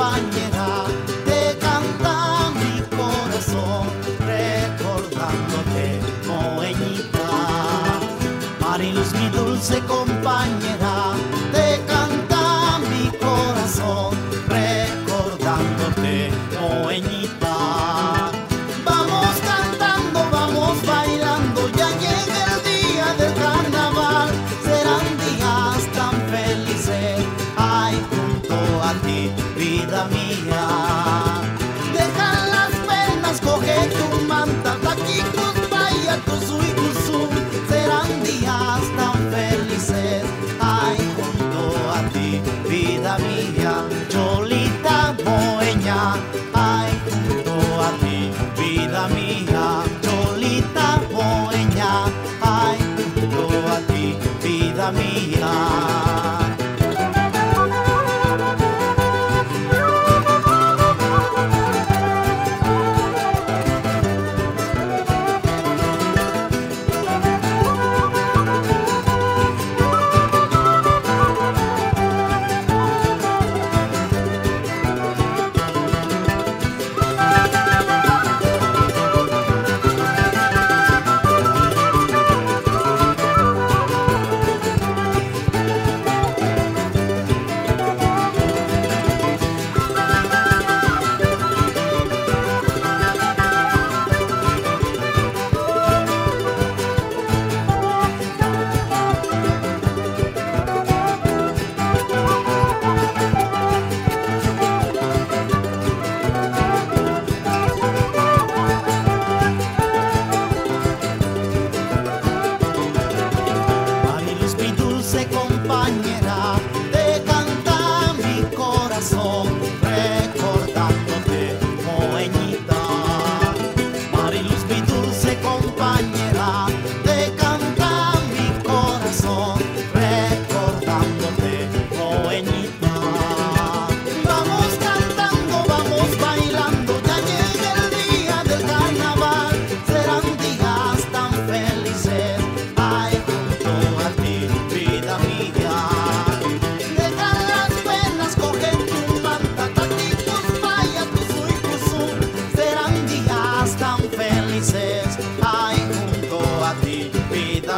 compañera, te canta mi corazón, recordándote, moeñita. Mariluz, mi dulce compañera.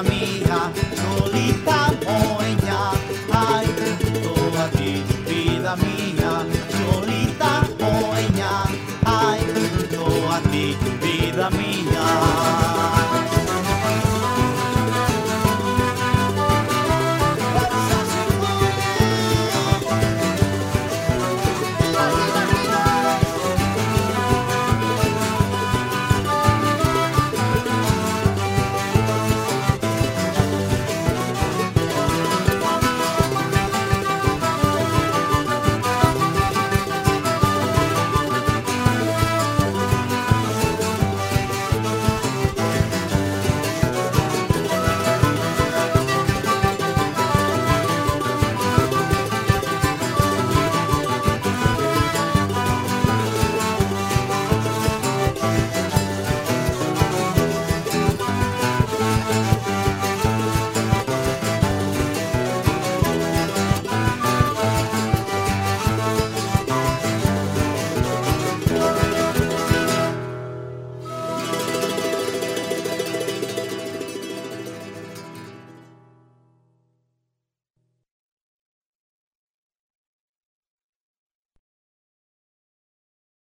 mía, solita moña, ay, toda ti, vida mía, solita moña, ay, toda ti, vida mía.